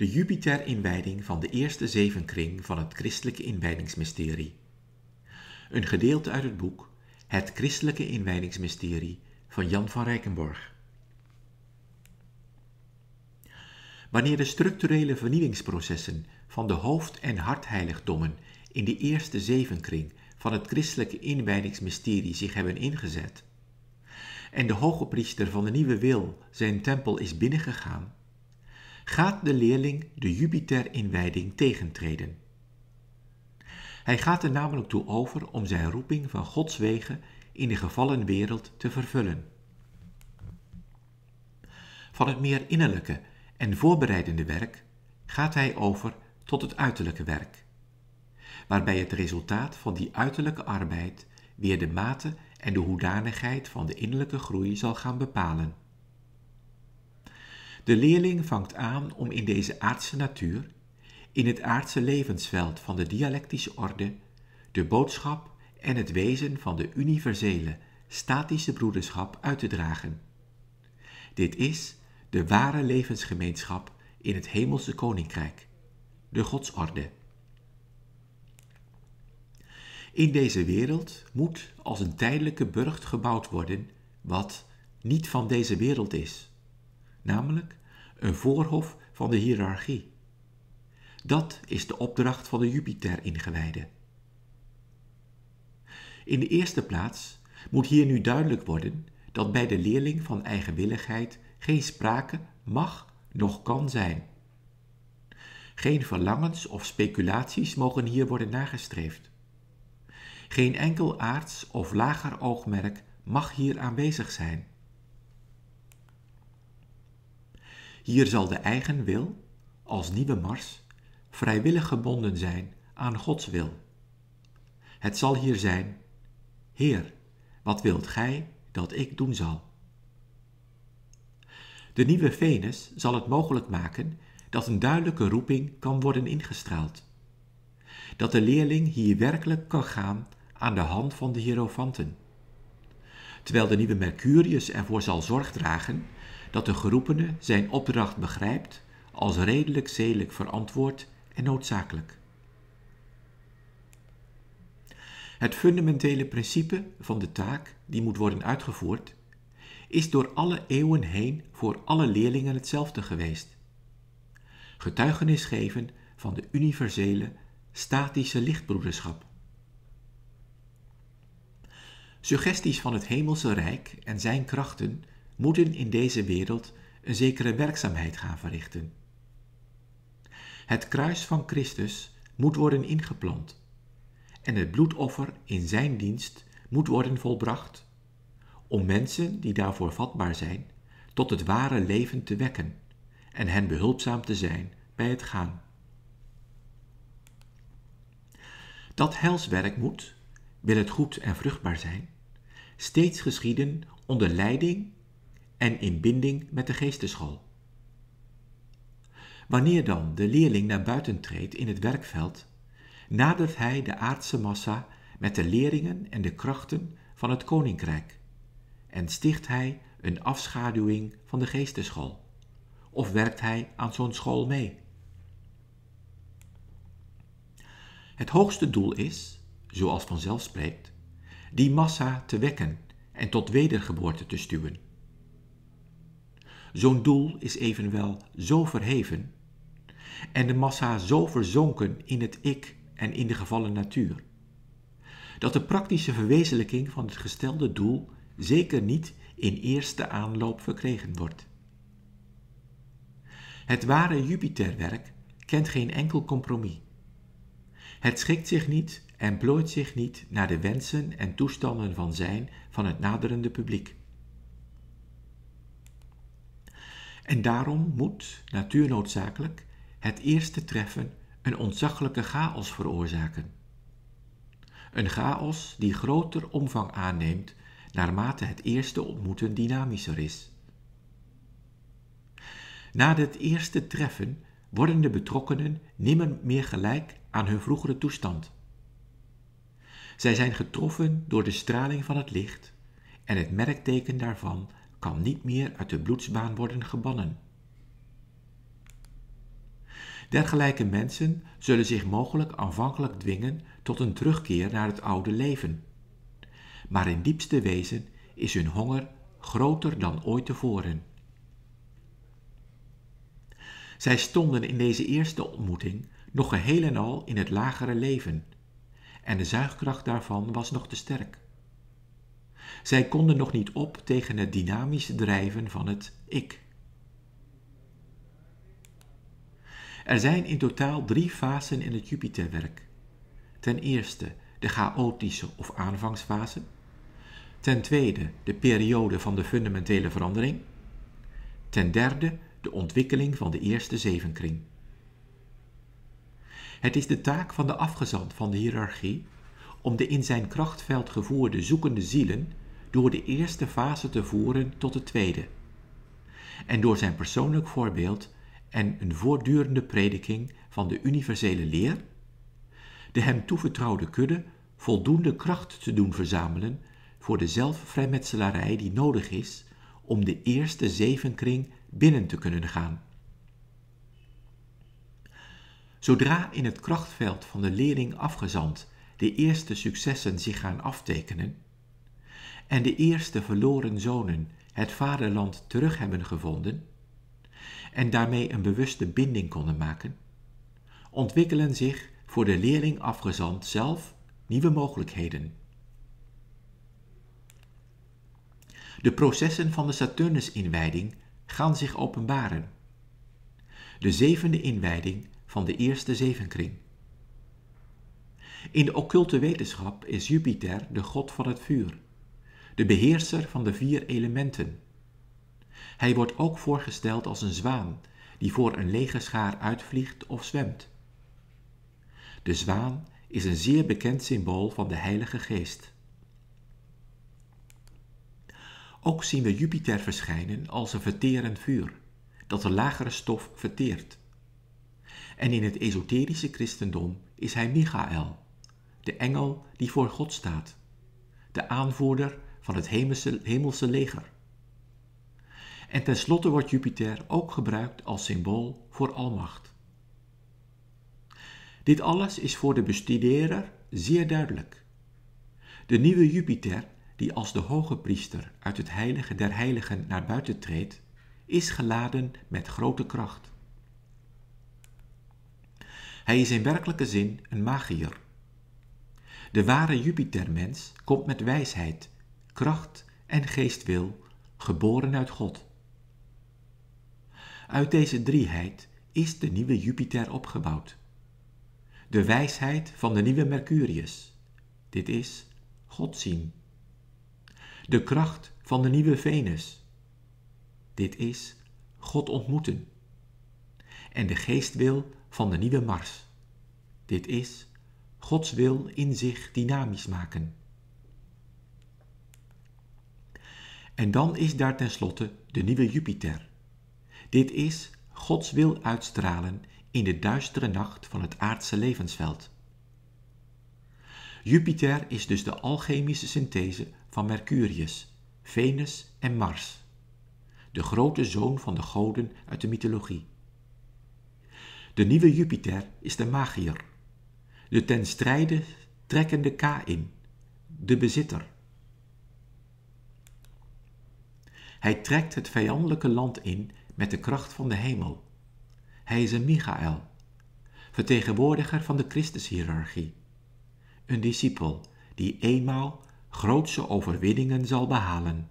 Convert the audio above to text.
de Jupiter-inwijding van de eerste zevenkring van het christelijke inwijdingsmysterie. Een gedeelte uit het boek Het christelijke inwijdingsmysterie van Jan van Rijkenborg. Wanneer de structurele vernieuwingsprocessen van de hoofd- en hartheiligdommen in de eerste zevenkring van het christelijke inwijdingsmysterie zich hebben ingezet, en de hoge priester van de nieuwe wil zijn tempel is binnengegaan, gaat de leerling de Jupiter-inwijding tegentreden. Hij gaat er namelijk toe over om zijn roeping van Gods wegen in de gevallen wereld te vervullen. Van het meer innerlijke en voorbereidende werk gaat hij over tot het uiterlijke werk, waarbij het resultaat van die uiterlijke arbeid weer de mate en de hoedanigheid van de innerlijke groei zal gaan bepalen. De leerling vangt aan om in deze aardse natuur, in het aardse levensveld van de dialectische orde, de boodschap en het wezen van de universele, statische broederschap uit te dragen. Dit is de ware levensgemeenschap in het hemelse koninkrijk, de godsorde. In deze wereld moet als een tijdelijke burcht gebouwd worden wat niet van deze wereld is, namelijk een voorhof van de hiërarchie. Dat is de opdracht van de Jupiter-ingewijde. In de eerste plaats moet hier nu duidelijk worden dat bij de leerling van eigenwilligheid geen sprake mag noch kan zijn. Geen verlangens of speculaties mogen hier worden nagestreefd. Geen enkel aards of lager oogmerk mag hier aanwezig zijn. Hier zal de eigen wil, als nieuwe mars, vrijwillig gebonden zijn aan Gods wil. Het zal hier zijn, Heer, wat wilt gij dat ik doen zal? De nieuwe Venus zal het mogelijk maken dat een duidelijke roeping kan worden ingestraald. Dat de leerling hier werkelijk kan gaan aan de hand van de hierofanten. Terwijl de nieuwe Mercurius ervoor zal zorg dragen dat de geroepene zijn opdracht begrijpt als redelijk zedelijk verantwoord en noodzakelijk. Het fundamentele principe van de taak die moet worden uitgevoerd is door alle eeuwen heen voor alle leerlingen hetzelfde geweest. Getuigenis geven van de universele, statische lichtbroederschap. Suggesties van het hemelse rijk en zijn krachten moeten in deze wereld een zekere werkzaamheid gaan verrichten. Het kruis van Christus moet worden ingeplant en het bloedoffer in zijn dienst moet worden volbracht om mensen die daarvoor vatbaar zijn tot het ware leven te wekken en hen behulpzaam te zijn bij het gaan. Dat helswerk moet, wil het goed en vruchtbaar zijn, steeds geschieden onder leiding en in binding met de geesteschool. Wanneer dan de leerling naar buiten treedt in het werkveld, nadert hij de aardse massa met de leringen en de krachten van het koninkrijk en sticht hij een afschaduwing van de geesteschool? Of werkt hij aan zo'n school mee? Het hoogste doel is, zoals vanzelf spreekt, die massa te wekken en tot wedergeboorte te stuwen. Zo'n doel is evenwel zo verheven en de massa zo verzonken in het ik en in de gevallen natuur, dat de praktische verwezenlijking van het gestelde doel zeker niet in eerste aanloop verkregen wordt. Het ware Jupiterwerk kent geen enkel compromis. Het schikt zich niet en plooit zich niet naar de wensen en toestanden van zijn van het naderende publiek. En daarom moet, natuurnoodzakelijk, het eerste treffen een ontzaglijke chaos veroorzaken. Een chaos die groter omvang aanneemt naarmate het eerste ontmoeten dynamischer is. Na dit eerste treffen worden de betrokkenen nimmer meer gelijk aan hun vroegere toestand. Zij zijn getroffen door de straling van het licht en het merkteken daarvan kan niet meer uit de bloedsbaan worden gebannen. Dergelijke mensen zullen zich mogelijk aanvankelijk dwingen tot een terugkeer naar het oude leven. Maar in diepste wezen is hun honger groter dan ooit tevoren. Zij stonden in deze eerste ontmoeting nog geheel en al in het lagere leven, en de zuigkracht daarvan was nog te sterk. Zij konden nog niet op tegen het dynamische drijven van het ik. Er zijn in totaal drie fasen in het Jupiterwerk. Ten eerste de chaotische of aanvangsfase. Ten tweede de periode van de fundamentele verandering. Ten derde de ontwikkeling van de eerste zevenkring. Het is de taak van de afgezant van de hiërarchie om de in zijn krachtveld gevoerde zoekende zielen door de eerste fase te voeren tot de tweede. En door zijn persoonlijk voorbeeld en een voortdurende prediking van de universele leer, de hem toevertrouwde kudde voldoende kracht te doen verzamelen voor de zelfvrijmetselarij die nodig is om de eerste zevenkring binnen te kunnen gaan. Zodra in het krachtveld van de leerling afgezand de eerste successen zich gaan aftekenen en de eerste verloren zonen het vaderland terug hebben gevonden en daarmee een bewuste binding konden maken, ontwikkelen zich voor de leerling afgezand zelf nieuwe mogelijkheden. De processen van de Saturnus-inwijding gaan zich openbaren. De zevende inwijding van de eerste zevenkring. In de occulte wetenschap is Jupiter de god van het vuur, de beheerser van de vier elementen. Hij wordt ook voorgesteld als een zwaan die voor een lege schaar uitvliegt of zwemt. De zwaan is een zeer bekend symbool van de Heilige Geest. Ook zien we Jupiter verschijnen als een verterend vuur, dat de lagere stof verteert. En in het esoterische christendom is hij Michael, de engel die voor God staat, de aanvoerder van het hemelse, hemelse leger. En tenslotte wordt Jupiter ook gebruikt als symbool voor almacht. Dit alles is voor de bestudeerder zeer duidelijk. De nieuwe Jupiter die als de hoge priester uit het heilige der heiligen naar buiten treedt, is geladen met grote kracht. Hij is in werkelijke zin een magier. De ware Jupitermens komt met wijsheid, kracht en geestwil, geboren uit God. Uit deze drieheid is de nieuwe Jupiter opgebouwd. De wijsheid van de nieuwe Mercurius. Dit is God zien de kracht van de nieuwe Venus. Dit is God ontmoeten. En de geestwil van de nieuwe Mars. Dit is Gods wil in zich dynamisch maken. En dan is daar tenslotte de nieuwe Jupiter. Dit is Gods wil uitstralen in de duistere nacht van het aardse levensveld. Jupiter is dus de alchemische synthese van Mercurius, Venus en Mars, de grote zoon van de goden uit de mythologie. De nieuwe Jupiter is de magier, de ten strijde trekkende Kain, de bezitter. Hij trekt het vijandelijke land in met de kracht van de hemel. Hij is een Michael, vertegenwoordiger van de Christushierarchie, een discipel die eenmaal grootse overwinningen zal behalen.